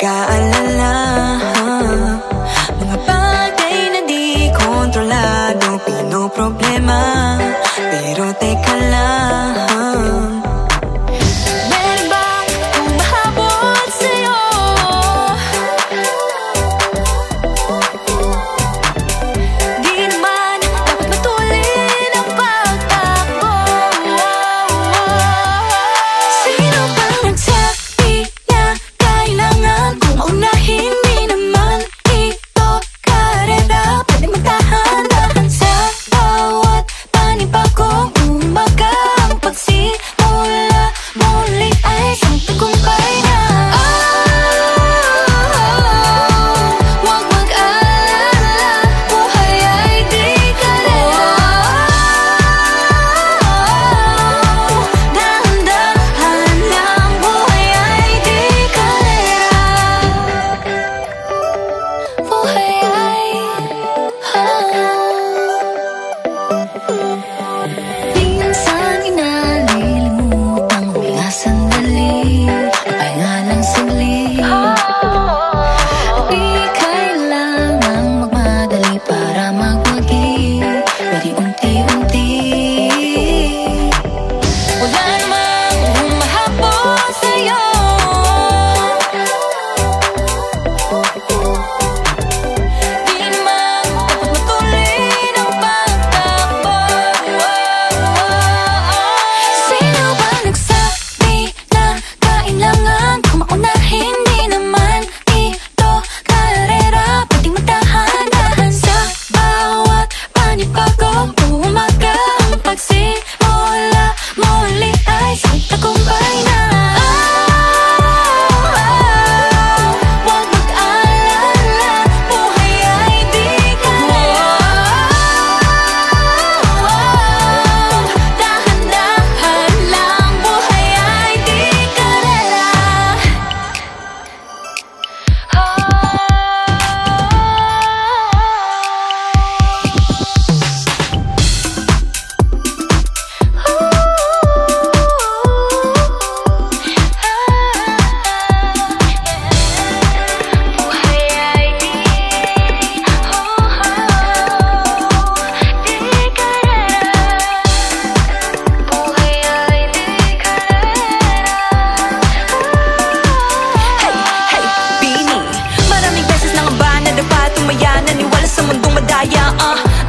pagkaalala Mga bagay na di kontrolado Pinoproblema. Pero teka lang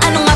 Ano nga